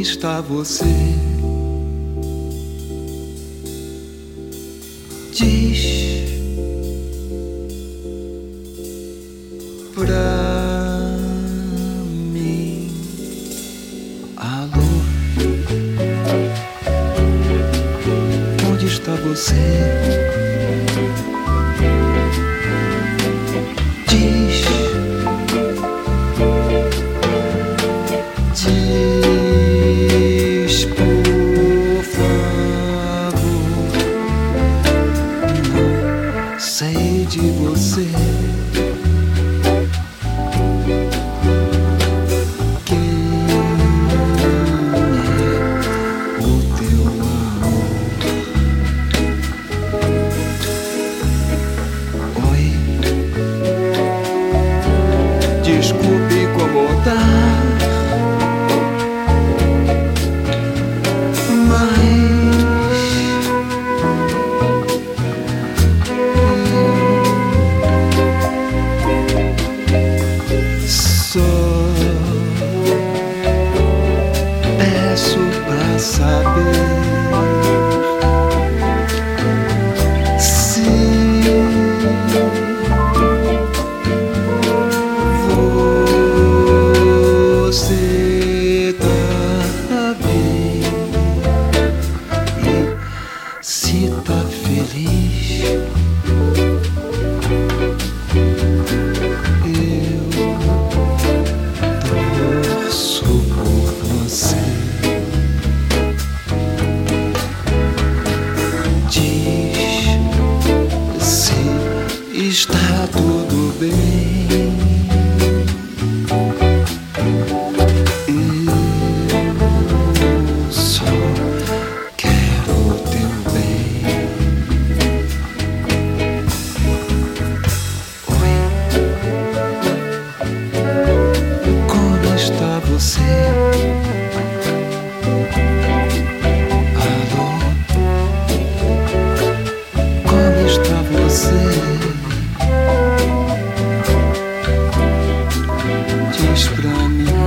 está você? Diz pra mim, a luz. onde está você? de você. você. Alô, como está você? Diz pra mim.